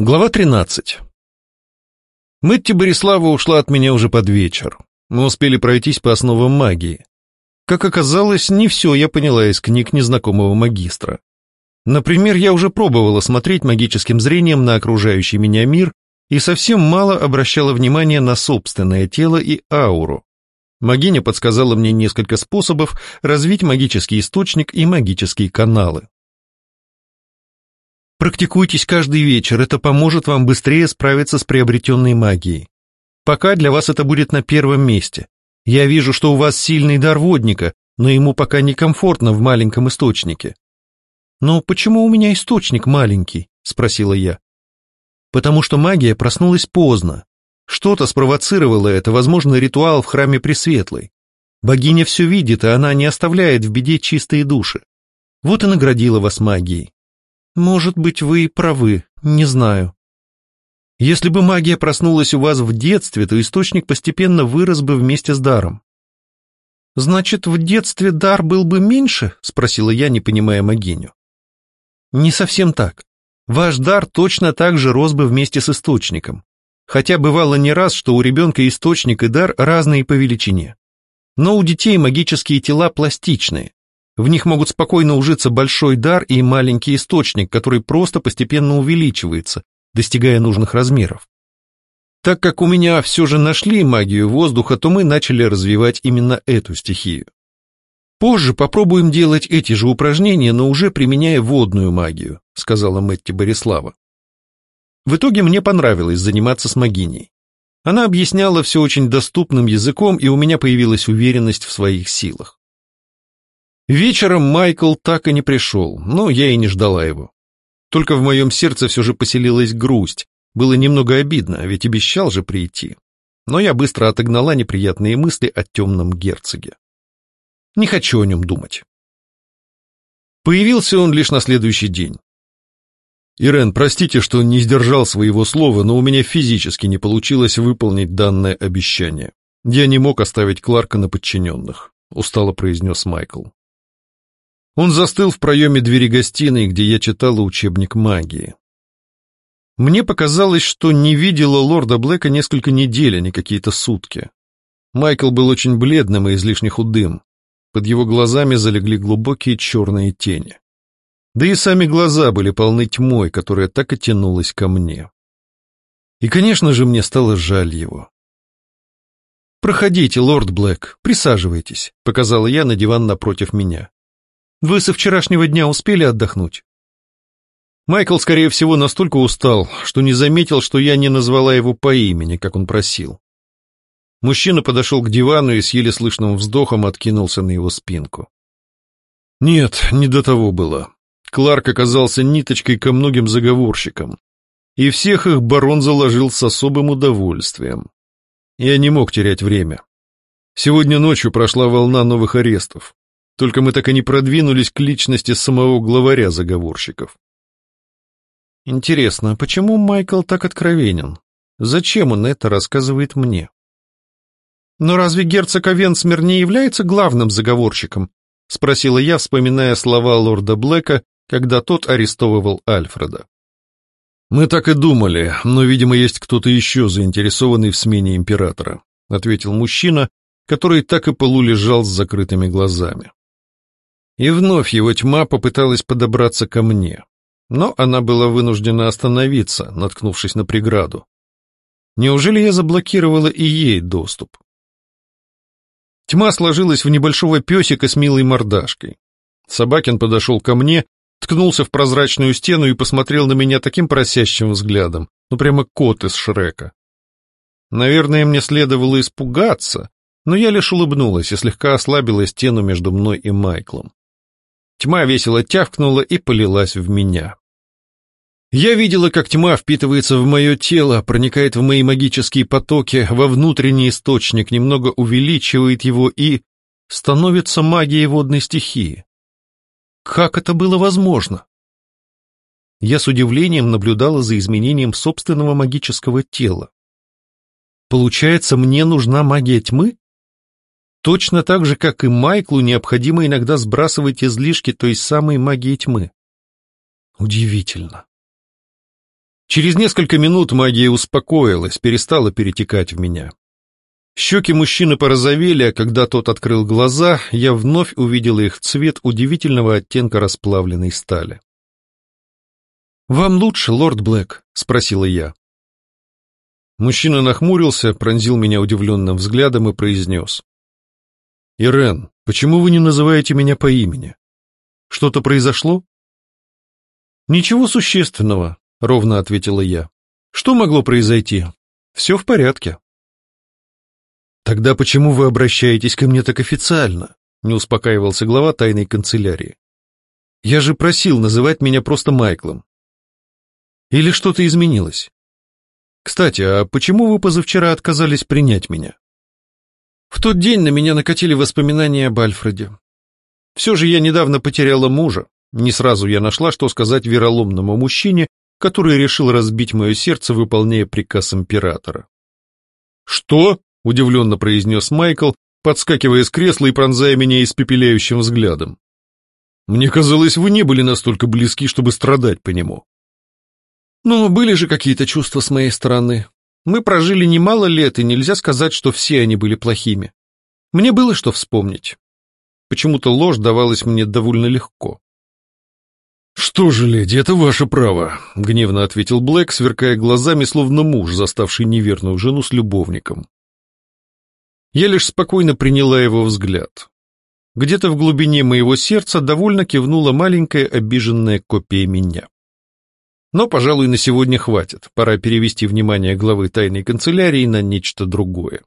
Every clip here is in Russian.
Глава 13. Мэтти Борислава ушла от меня уже под вечер. Мы успели пройтись по основам магии. Как оказалось, не все я поняла из книг незнакомого магистра. Например, я уже пробовала смотреть магическим зрением на окружающий меня мир и совсем мало обращала внимания на собственное тело и ауру. Магиня подсказала мне несколько способов развить магический источник и магические каналы. Практикуйтесь каждый вечер, это поможет вам быстрее справиться с приобретенной магией. Пока для вас это будет на первом месте. Я вижу, что у вас сильный дар водника, но ему пока некомфортно в маленьком источнике. «Но почему у меня источник маленький?» — спросила я. «Потому что магия проснулась поздно. Что-то спровоцировало это, возможно, ритуал в храме Пресветлой. Богиня все видит, и она не оставляет в беде чистые души. Вот и наградила вас магией. Может быть, вы и правы, не знаю. Если бы магия проснулась у вас в детстве, то источник постепенно вырос бы вместе с даром. Значит, в детстве дар был бы меньше? Спросила я, не понимая магиню. Не совсем так. Ваш дар точно так же рос бы вместе с источником. Хотя бывало не раз, что у ребенка источник и дар разные по величине. Но у детей магические тела пластичные. В них могут спокойно ужиться большой дар и маленький источник, который просто постепенно увеличивается, достигая нужных размеров. Так как у меня все же нашли магию воздуха, то мы начали развивать именно эту стихию. Позже попробуем делать эти же упражнения, но уже применяя водную магию, сказала Мэтти Борислава. В итоге мне понравилось заниматься с магиней. Она объясняла все очень доступным языком, и у меня появилась уверенность в своих силах. Вечером Майкл так и не пришел, но я и не ждала его. Только в моем сердце все же поселилась грусть. Было немного обидно, ведь обещал же прийти. Но я быстро отогнала неприятные мысли о темном герцоге. Не хочу о нем думать. Появился он лишь на следующий день. «Ирен, простите, что не сдержал своего слова, но у меня физически не получилось выполнить данное обещание. Я не мог оставить Кларка на подчиненных», — устало произнес Майкл. Он застыл в проеме двери гостиной, где я читала учебник магии. Мне показалось, что не видела лорда Блэка несколько недель, а не какие-то сутки. Майкл был очень бледным и излишне худым. Под его глазами залегли глубокие черные тени. Да и сами глаза были полны тьмой, которая так и тянулась ко мне. И, конечно же, мне стало жаль его. «Проходите, лорд Блэк, присаживайтесь», — показала я на диван напротив меня. Вы со вчерашнего дня успели отдохнуть? Майкл, скорее всего, настолько устал, что не заметил, что я не назвала его по имени, как он просил. Мужчина подошел к дивану и с еле слышным вздохом откинулся на его спинку. Нет, не до того было. Кларк оказался ниточкой ко многим заговорщикам, и всех их барон заложил с особым удовольствием. Я не мог терять время. Сегодня ночью прошла волна новых арестов. Только мы так и не продвинулись к личности самого главаря заговорщиков. Интересно, почему Майкл так откровенен? Зачем он это рассказывает мне? Но разве герцог Овенсмер не является главным заговорщиком? Спросила я, вспоминая слова лорда Блэка, когда тот арестовывал Альфреда. «Мы так и думали, но, видимо, есть кто-то еще заинтересованный в смене императора», ответил мужчина, который так и полулежал с закрытыми глазами. И вновь его тьма попыталась подобраться ко мне. Но она была вынуждена остановиться, наткнувшись на преграду. Неужели я заблокировала и ей доступ? Тьма сложилась в небольшого песика с милой мордашкой. Собакин подошел ко мне, ткнулся в прозрачную стену и посмотрел на меня таким просящим взглядом, ну прямо кот из Шрека. Наверное, мне следовало испугаться, но я лишь улыбнулась и слегка ослабила стену между мной и Майклом. Тьма весело тявкнула и полилась в меня. Я видела, как тьма впитывается в мое тело, проникает в мои магические потоки, во внутренний источник, немного увеличивает его и становится магией водной стихии. Как это было возможно? Я с удивлением наблюдала за изменением собственного магического тела. Получается, мне нужна магия тьмы? Точно так же, как и Майклу, необходимо иногда сбрасывать излишки той самой магии тьмы. Удивительно. Через несколько минут магия успокоилась, перестала перетекать в меня. Щеки мужчины порозовели, а когда тот открыл глаза, я вновь увидел их цвет удивительного оттенка расплавленной стали. «Вам лучше, лорд Блэк?» — спросила я. Мужчина нахмурился, пронзил меня удивленным взглядом и произнес. «Ирен, почему вы не называете меня по имени? Что-то произошло?» «Ничего существенного», — ровно ответила я. «Что могло произойти? Все в порядке». «Тогда почему вы обращаетесь ко мне так официально?» — не успокаивался глава тайной канцелярии. «Я же просил называть меня просто Майклом. Или что-то изменилось? Кстати, а почему вы позавчера отказались принять меня?» В тот день на меня накатили воспоминания об Альфреде. Все же я недавно потеряла мужа. Не сразу я нашла, что сказать вероломному мужчине, который решил разбить мое сердце, выполняя приказ императора. «Что?» — удивленно произнес Майкл, подскакивая с кресла и пронзая меня испепеляющим взглядом. «Мне казалось, вы не были настолько близки, чтобы страдать по нему». «Но были же какие-то чувства с моей стороны. Мы прожили немало лет, и нельзя сказать, что все они были плохими. Мне было что вспомнить. Почему-то ложь давалась мне довольно легко. «Что же, леди, это ваше право», — гневно ответил Блэк, сверкая глазами, словно муж, заставший неверную жену с любовником. Я лишь спокойно приняла его взгляд. Где-то в глубине моего сердца довольно кивнула маленькая обиженная копия меня. Но, пожалуй, на сегодня хватит, пора перевести внимание главы тайной канцелярии на нечто другое.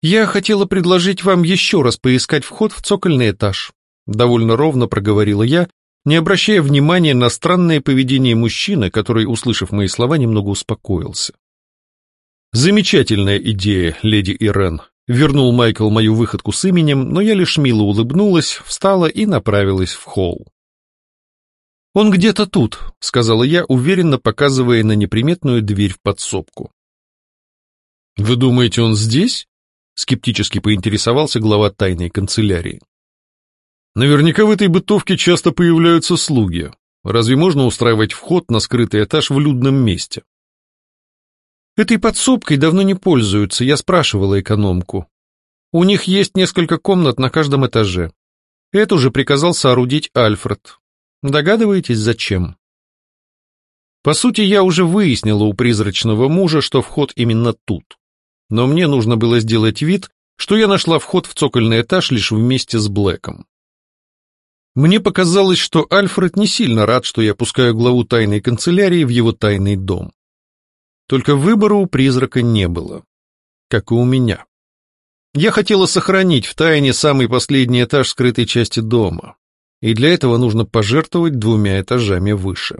«Я хотела предложить вам еще раз поискать вход в цокольный этаж», — довольно ровно проговорила я, не обращая внимания на странное поведение мужчины, который, услышав мои слова, немного успокоился. «Замечательная идея, леди Ирен», — вернул Майкл мою выходку с именем, но я лишь мило улыбнулась, встала и направилась в холл. «Он где-то тут», — сказала я, уверенно показывая на неприметную дверь в подсобку. «Вы думаете, он здесь?» — скептически поинтересовался глава тайной канцелярии. Наверняка в этой бытовке часто появляются слуги. Разве можно устраивать вход на скрытый этаж в людном месте? Этой подсобкой давно не пользуются, я спрашивала экономку. У них есть несколько комнат на каждом этаже. Эту же приказал соорудить Альфред. Догадываетесь, зачем? По сути, я уже выяснила у призрачного мужа, что вход именно тут. Но мне нужно было сделать вид, что я нашла вход в цокольный этаж лишь вместе с Блэком. Мне показалось, что Альфред не сильно рад, что я пускаю главу тайной канцелярии в его тайный дом. Только выбора у призрака не было, как и у меня. Я хотела сохранить в тайне самый последний этаж скрытой части дома, и для этого нужно пожертвовать двумя этажами выше.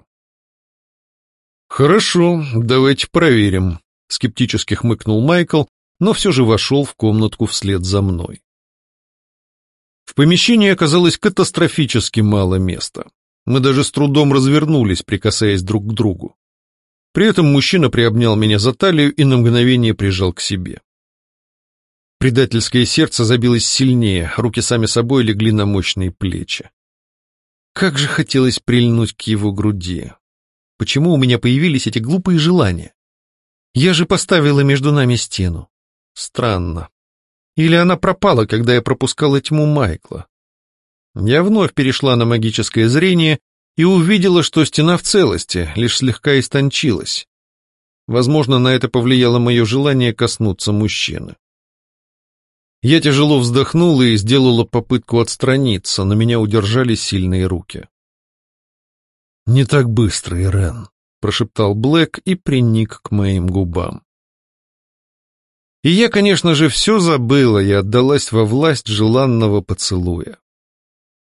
«Хорошо, давайте проверим», — скептически хмыкнул Майкл, но все же вошел в комнатку вслед за мной. В помещении оказалось катастрофически мало места. Мы даже с трудом развернулись, прикасаясь друг к другу. При этом мужчина приобнял меня за талию и на мгновение прижал к себе. Предательское сердце забилось сильнее, руки сами собой легли на мощные плечи. Как же хотелось прильнуть к его груди. Почему у меня появились эти глупые желания? Я же поставила между нами стену. Странно. Или она пропала, когда я пропускала тьму Майкла? Я вновь перешла на магическое зрение и увидела, что стена в целости, лишь слегка истончилась. Возможно, на это повлияло мое желание коснуться мужчины. Я тяжело вздохнула и сделала попытку отстраниться, но меня удержали сильные руки. «Не так быстро, Ирен», — прошептал Блэк и приник к моим губам. И я, конечно же, все забыла и отдалась во власть желанного поцелуя.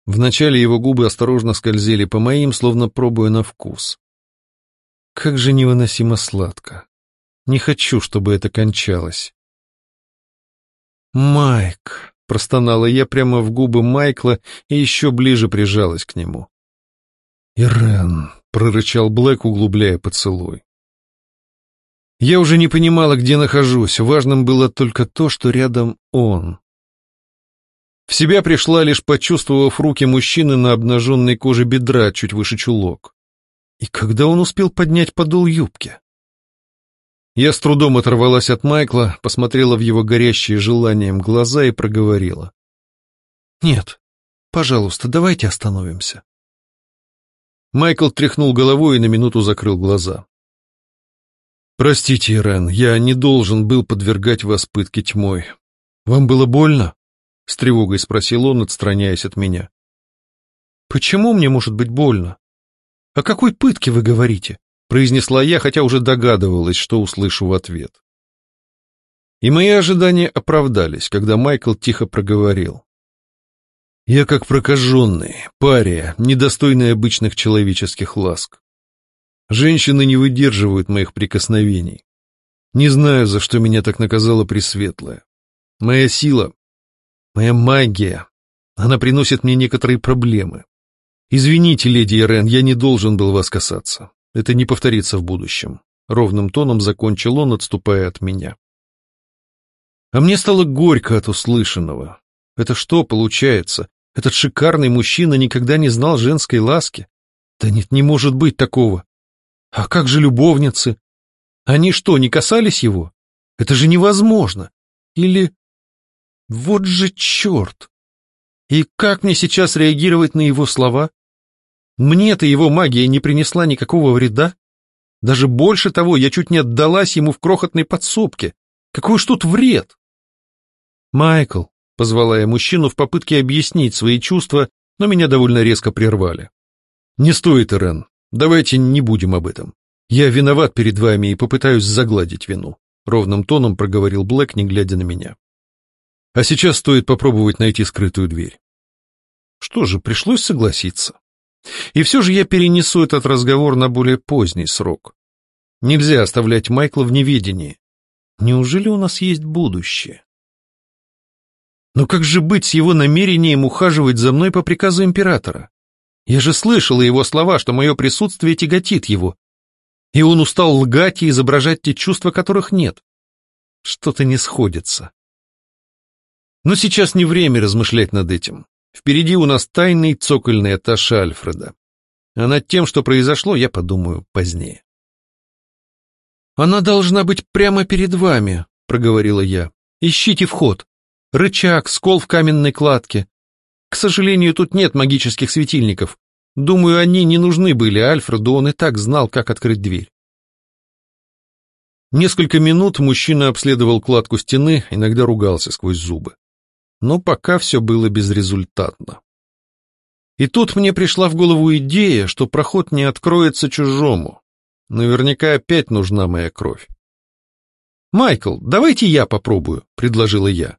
Вначале его губы осторожно скользили по моим, словно пробуя на вкус. Как же невыносимо сладко. Не хочу, чтобы это кончалось. «Майк», — простонала я прямо в губы Майкла и еще ближе прижалась к нему. «Ирен», — прорычал Блэк, углубляя поцелуй. Я уже не понимала, где нахожусь, важным было только то, что рядом он. В себя пришла, лишь почувствовав руки мужчины на обнаженной коже бедра чуть выше чулок. И когда он успел поднять подол юбки? Я с трудом оторвалась от Майкла, посмотрела в его горящие желанием глаза и проговорила. «Нет, пожалуйста, давайте остановимся». Майкл тряхнул головой и на минуту закрыл глаза. «Простите, Ирен, я не должен был подвергать вас пытке тьмой. Вам было больно?» — с тревогой спросил он, отстраняясь от меня. «Почему мне может быть больно? О какой пытке вы говорите?» — произнесла я, хотя уже догадывалась, что услышу в ответ. И мои ожидания оправдались, когда Майкл тихо проговорил. «Я как прокаженный, пария, недостойный обычных человеческих ласк. Женщины не выдерживают моих прикосновений. Не знаю, за что меня так наказала Пресветлая. Моя сила, моя магия, она приносит мне некоторые проблемы. Извините, леди Ирен, я не должен был вас касаться. Это не повторится в будущем. Ровным тоном закончил он, отступая от меня. А мне стало горько от услышанного. Это что получается? Этот шикарный мужчина никогда не знал женской ласки? Да нет, не может быть такого. А как же любовницы? Они что, не касались его? Это же невозможно. Или... Вот же черт! И как мне сейчас реагировать на его слова? Мне-то его магия не принесла никакого вреда. Даже больше того, я чуть не отдалась ему в крохотной подсобке. Какой уж тут вред? Майкл, позвала я мужчину в попытке объяснить свои чувства, но меня довольно резко прервали. Не стоит, Ирен, давайте не будем об этом. Я виноват перед вами и попытаюсь загладить вину, ровным тоном проговорил Блэк, не глядя на меня. А сейчас стоит попробовать найти скрытую дверь. Что же, пришлось согласиться. И все же я перенесу этот разговор на более поздний срок. Нельзя оставлять Майкла в неведении. Неужели у нас есть будущее? Но как же быть с его намерением ухаживать за мной по приказу императора? Я же слышала его слова, что мое присутствие тяготит его. И он устал лгать и изображать те чувства, которых нет. Что-то не сходится. Но сейчас не время размышлять над этим. Впереди у нас тайный цокольный этаж Альфреда. А над тем, что произошло, я подумаю позднее. «Она должна быть прямо перед вами», — проговорила я. «Ищите вход. Рычаг, скол в каменной кладке. К сожалению, тут нет магических светильников. Думаю, они не нужны были Альфреду, он и так знал, как открыть дверь». Несколько минут мужчина обследовал кладку стены, иногда ругался сквозь зубы но пока все было безрезультатно. И тут мне пришла в голову идея, что проход не откроется чужому. Наверняка опять нужна моя кровь. «Майкл, давайте я попробую», — предложила я.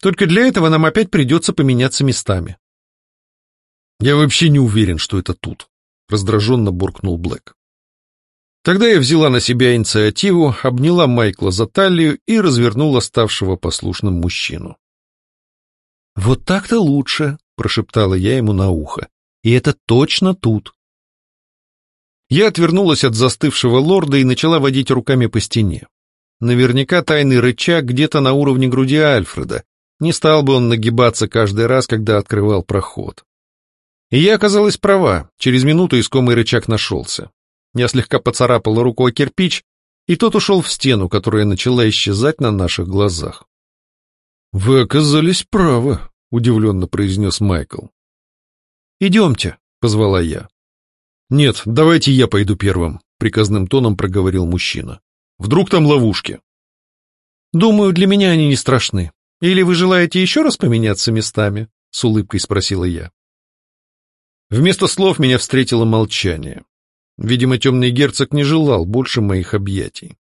«Только для этого нам опять придется поменяться местами». «Я вообще не уверен, что это тут», — раздраженно буркнул Блэк. Тогда я взяла на себя инициативу, обняла Майкла за талию и развернула ставшего послушным мужчину. «Вот так-то лучше», — прошептала я ему на ухо. «И это точно тут». Я отвернулась от застывшего лорда и начала водить руками по стене. Наверняка тайный рычаг где-то на уровне груди Альфреда. Не стал бы он нагибаться каждый раз, когда открывал проход. И я оказалась права, через минуту искомый рычаг нашелся. Я слегка поцарапала рукой кирпич, и тот ушел в стену, которая начала исчезать на наших глазах. «Вы оказались правы», — удивленно произнес Майкл. «Идемте», — позвала я. «Нет, давайте я пойду первым», — приказным тоном проговорил мужчина. «Вдруг там ловушки?» «Думаю, для меня они не страшны. Или вы желаете еще раз поменяться местами?» — с улыбкой спросила я. Вместо слов меня встретило молчание. Видимо, темный герцог не желал больше моих объятий.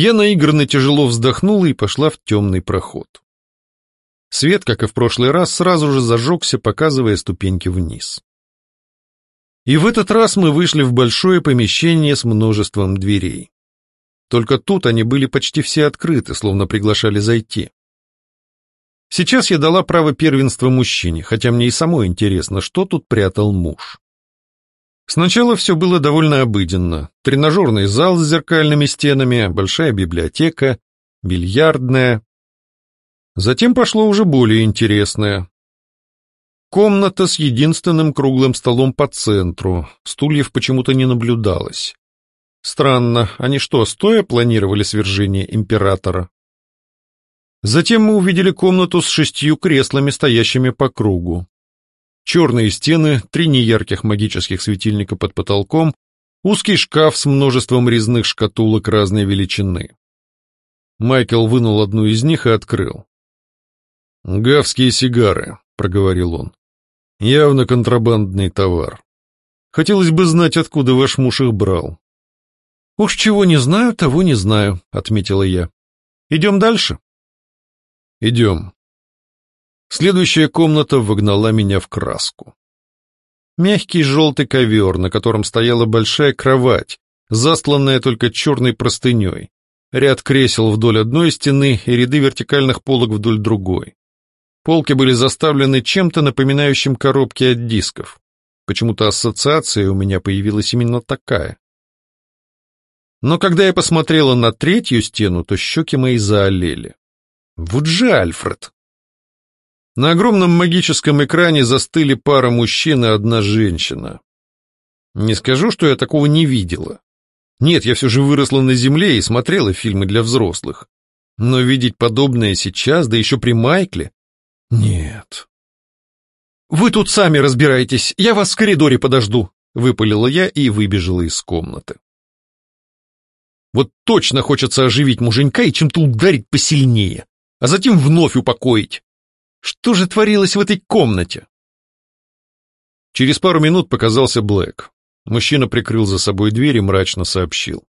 Я наигранно тяжело вздохнула и пошла в темный проход. Свет, как и в прошлый раз, сразу же зажегся, показывая ступеньки вниз. И в этот раз мы вышли в большое помещение с множеством дверей. Только тут они были почти все открыты, словно приглашали зайти. Сейчас я дала право первенства мужчине, хотя мне и самой интересно, что тут прятал муж. Сначала все было довольно обыденно. Тренажерный зал с зеркальными стенами, большая библиотека, бильярдная. Затем пошло уже более интересное. Комната с единственным круглым столом по центру, стульев почему-то не наблюдалось. Странно, они что, стоя планировали свержение императора? Затем мы увидели комнату с шестью креслами, стоящими по кругу. Черные стены, три неярких магических светильника под потолком, узкий шкаф с множеством резных шкатулок разной величины. Майкл вынул одну из них и открыл. «Гавские сигары», — проговорил он. «Явно контрабандный товар. Хотелось бы знать, откуда ваш муж их брал». «Уж чего не знаю, того не знаю», — отметила я. «Идем дальше?» «Идем». Следующая комната вогнала меня в краску. Мягкий желтый ковер, на котором стояла большая кровать, застланная только черной простыней, ряд кресел вдоль одной стены и ряды вертикальных полок вдоль другой. Полки были заставлены чем-то напоминающим коробки от дисков. Почему-то ассоциация у меня появилась именно такая. Но когда я посмотрела на третью стену, то щеки мои заолели. Вот же Альфред! На огромном магическом экране застыли пара мужчин и одна женщина. Не скажу, что я такого не видела. Нет, я все же выросла на земле и смотрела фильмы для взрослых. Но видеть подобное сейчас, да еще при Майкле, нет. «Вы тут сами разбирайтесь, я вас в коридоре подожду», — выпалила я и выбежала из комнаты. Вот точно хочется оживить муженька и чем-то ударить посильнее, а затем вновь упокоить. Что же творилось в этой комнате? Через пару минут показался Блэк. Мужчина прикрыл за собой дверь и мрачно сообщил.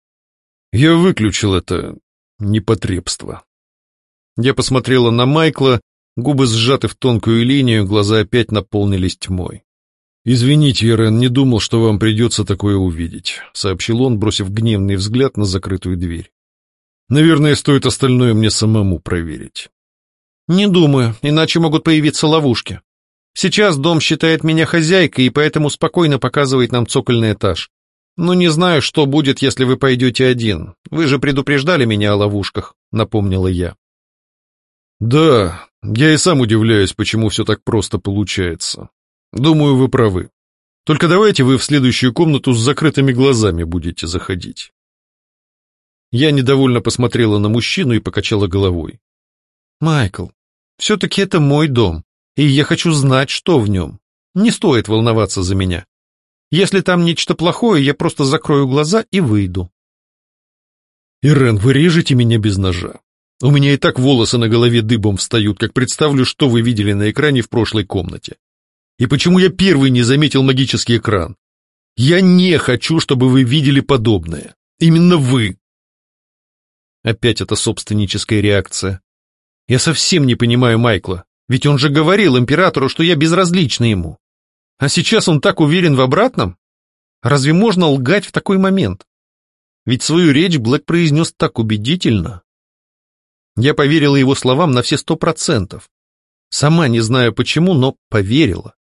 «Я выключил это непотребство». Я посмотрела на Майкла, Губы сжаты в тонкую линию, глаза опять наполнились тьмой. «Извините, Ирен, не думал, что вам придется такое увидеть», — сообщил он, бросив гневный взгляд на закрытую дверь. «Наверное, стоит остальное мне самому проверить». «Не думаю, иначе могут появиться ловушки. Сейчас дом считает меня хозяйкой и поэтому спокойно показывает нам цокольный этаж. Но не знаю, что будет, если вы пойдете один. Вы же предупреждали меня о ловушках», — напомнила я. «Да, я и сам удивляюсь, почему все так просто получается. Думаю, вы правы. Только давайте вы в следующую комнату с закрытыми глазами будете заходить». Я недовольно посмотрела на мужчину и покачала головой. «Майкл, все-таки это мой дом, и я хочу знать, что в нем. Не стоит волноваться за меня. Если там нечто плохое, я просто закрою глаза и выйду». «Ирен, вы режете меня без ножа. У меня и так волосы на голове дыбом встают, как представлю, что вы видели на экране в прошлой комнате. И почему я первый не заметил магический экран? Я не хочу, чтобы вы видели подобное. Именно вы. Опять эта собственническая реакция. Я совсем не понимаю Майкла, ведь он же говорил императору, что я безразлична ему. А сейчас он так уверен в обратном? Разве можно лгать в такой момент? Ведь свою речь Блэк произнес так убедительно, я поверила его словам на все сто процентов. Сама не знаю почему, но поверила.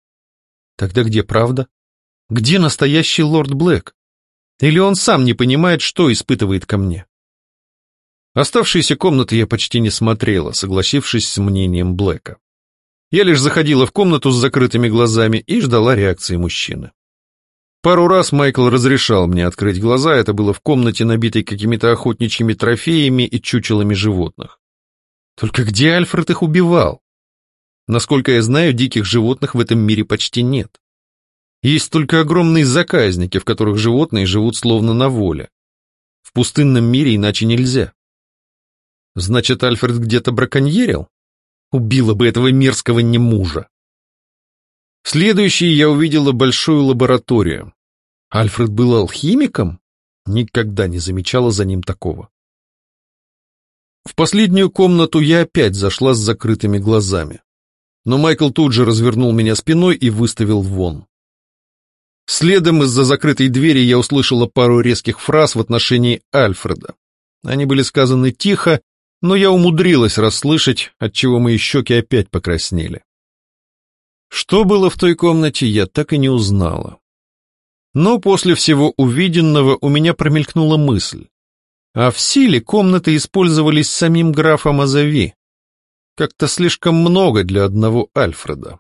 Тогда где правда? Где настоящий лорд Блэк? Или он сам не понимает, что испытывает ко мне? Оставшиеся комнаты я почти не смотрела, согласившись с мнением Блэка. Я лишь заходила в комнату с закрытыми глазами и ждала реакции мужчины. Пару раз Майкл разрешал мне открыть глаза, это было в комнате, набитой какими-то охотничьими трофеями и чучелами животных. Только где Альфред их убивал? Насколько я знаю, диких животных в этом мире почти нет. Есть только огромные заказники, в которых животные живут словно на воле. В пустынном мире иначе нельзя. Значит, Альфред где-то браконьерил? Убила бы этого мерзкого немужа. Следующий я увидела большую лабораторию. Альфред был алхимиком? Никогда не замечала за ним такого. В последнюю комнату я опять зашла с закрытыми глазами. Но Майкл тут же развернул меня спиной и выставил вон. Следом из-за закрытой двери я услышала пару резких фраз в отношении Альфреда. Они были сказаны тихо, но я умудрилась расслышать, отчего мои щеки опять покраснели. Что было в той комнате, я так и не узнала. Но после всего увиденного у меня промелькнула мысль. А в силе комнаты использовались самим графом Азави. Как-то слишком много для одного Альфреда.